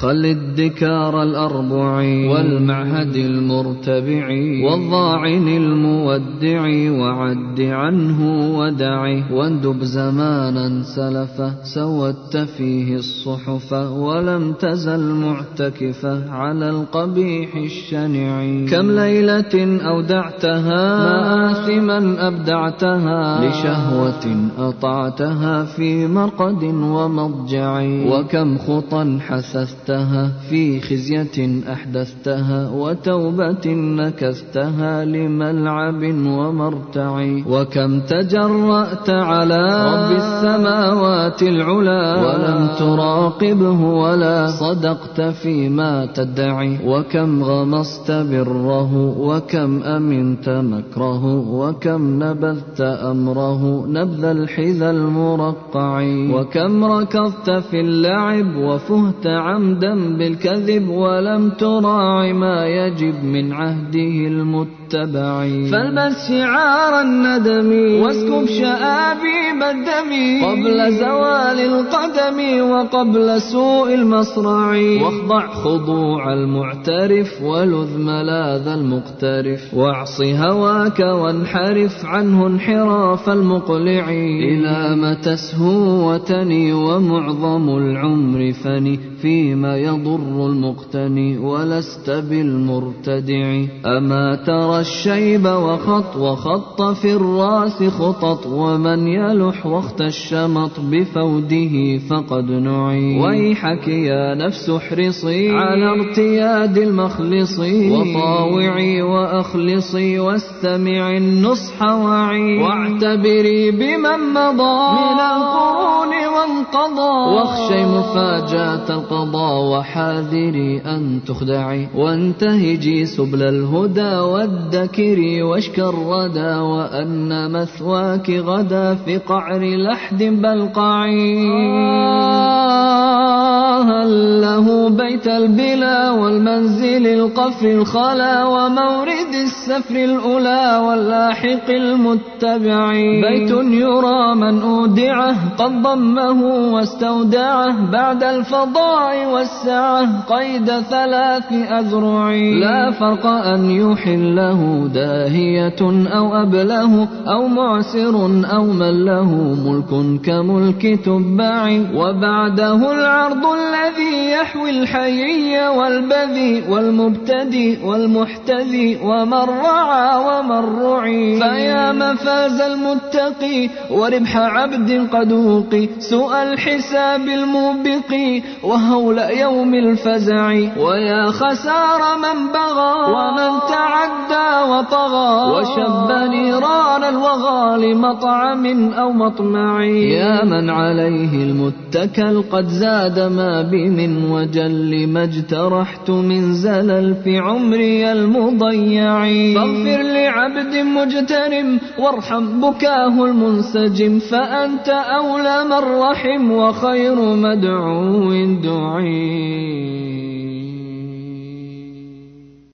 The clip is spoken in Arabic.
خل الدكار الأربع والمعهد المرتبع والضاعن المودع وعد عنه ودعه واندب زمانا سلفه سودت فيه الصحف ولم تزل معتكفة على القبيح الشنع كم ليلة أودعتها مآثما أبدعتها لشهوة أطعتها في مرقد ومضجع وكم خطا حسست أحدثتها في خزية أحدثتها وتوبة نكستها لملعب ومرتع وكم تجرأت على رب السماوات العلا ولم تراقبه ولا صدقت فيما تدعي وكم غمست بره وكم أمنت مكره وكم نبذت أمره نبذ الحذى المرقع وكم ركضت في اللعب وفهت عمدا عهدا بالكذب ولم تراع ما يجب من عهده المتبع فالبس شعار الندم واسكب شآبيب الدم قبل زوال القدم وقبل سوء المصرع. واخضع خضوع المعترف ولذ ملاذ المقترف. واعص هواك وانحرف عنه انحراف المقلع. إلى متى سهوتني ومعظم العمر فني فيما لا يضر المقتني ولست بالمرتدع أما ترى الشيب وخط وخط في الراس خطط ومن يلح وقت الشمط بفوده فقد نعي ويحك يا نفس احرصي على ارتياد المخلص وطاوعي وأخلصي واستمعي النصح وعي واعتبري بمن مضى من القرون قضى واخشي مفاجأة القضاء وحاذري أن تخدعي. وانتهجي سبل الهدى وادكري واشكى الردى وأن مثواك غدا في قعر لحد بلقعي. آه. بيت البلا والمنزل القفر الخلا ومورد السفر الأولى واللاحق المتبعين. بيت يرى من أودعه قد ضمه واستودعه بعد الفضاء والسعة قيد ثلاث أزرع لا فرق أن يحله داهية أو أبله أو معسر أو من له ملك كملك تبع وبعده العرض الذي يحوي الحياة والبيع والبذي والمبتدي والمحتذي ومن رعى ومن رعي. فيا مفاز المتقي وربح عبد قد وقي سوء الحساب الموبقي وهول يوم الفزع. ويا خسار من بغى ومن تعدى وطغى. وشب نيران الوغى لمطعم أو مطمع. يا من عليه المتكل قد زاد ما بمن وجل. ما اجترحت من زلل في عمري المضيع. فاغفر لعبد مجترم وارحم بكاه المنسجم فأنت أولى من رحم وخير مدعو دعي.